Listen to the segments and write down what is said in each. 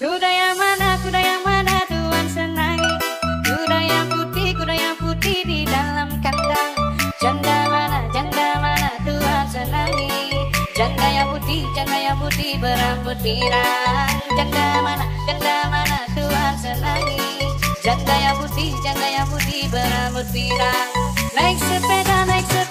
Kuda yang mana, kuda yang mana Tuhan senangi. Kuda yang putih, kuda yang putih di dalam kandang Janda mana, janda mana Tuhan senangi. Janda yang putih, janda yang putih berambut pirang. Janda mana, janda mana Tuhan senangi. Janda yang putih, janda yang putih berambut pirang. Naik sepeda, naik sepeda.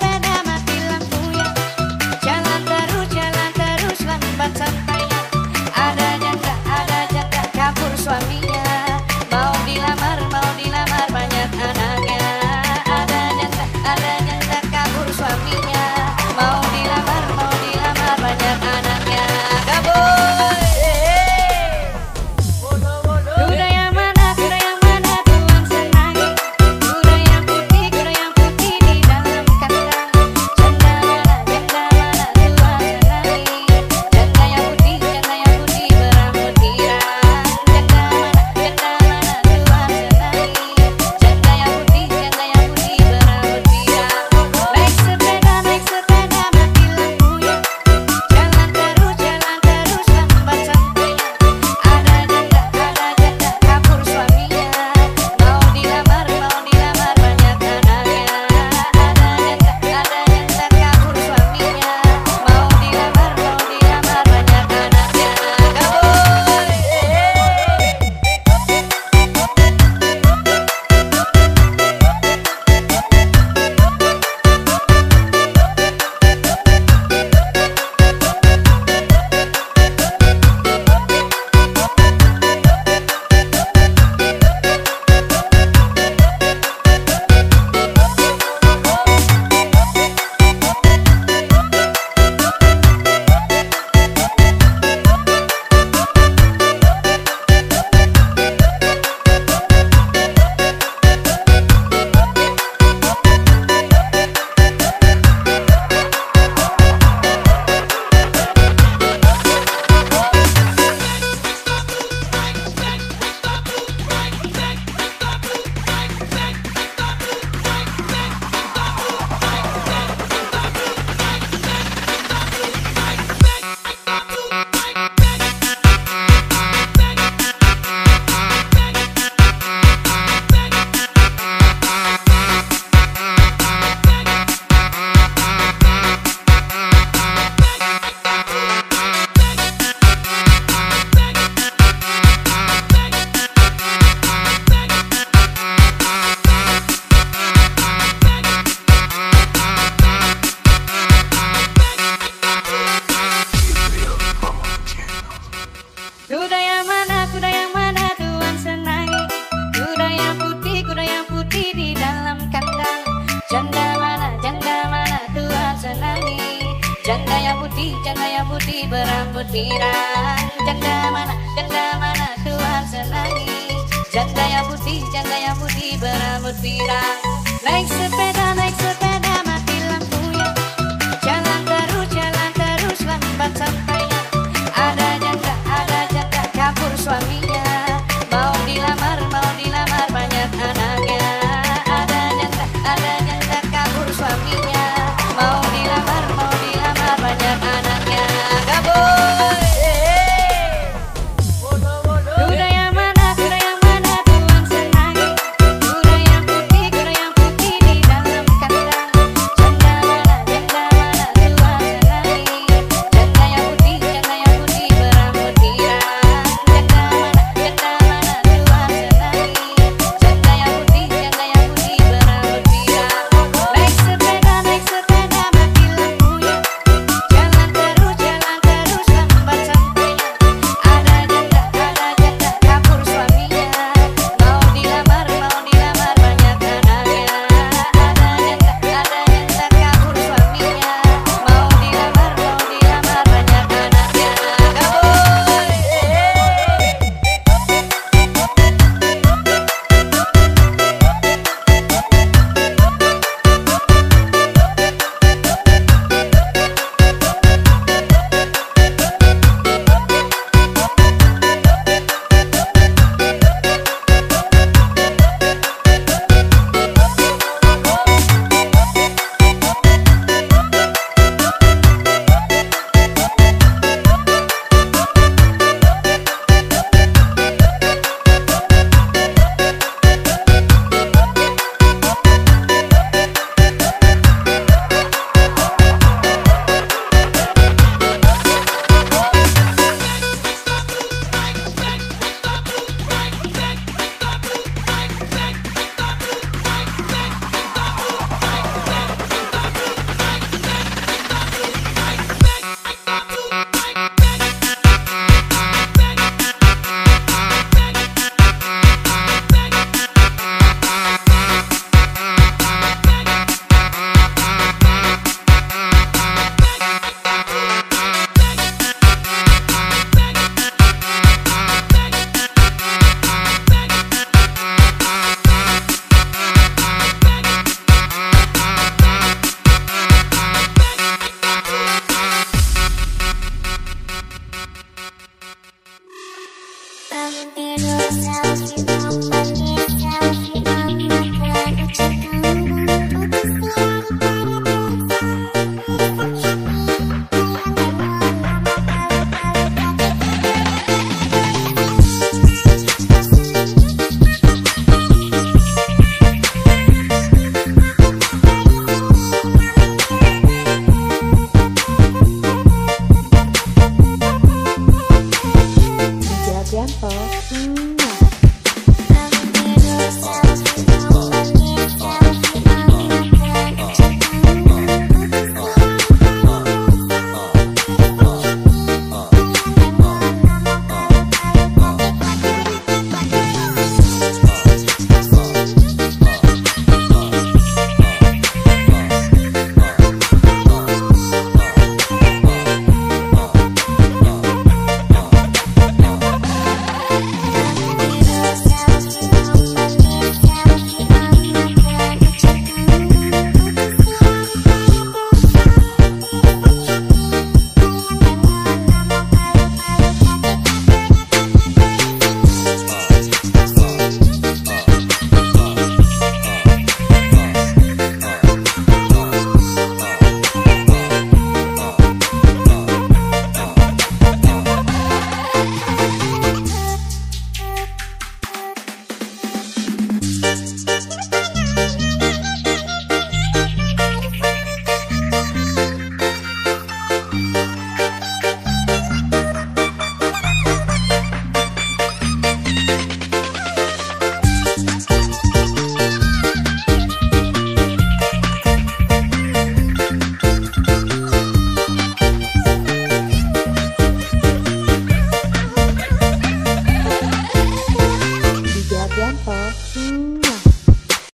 putih, cahaya putih berambut pirang Janda mana, janda mana tuan senangi Canda putih, canda putih berambut pirang Naik sepeda, naik sepeda.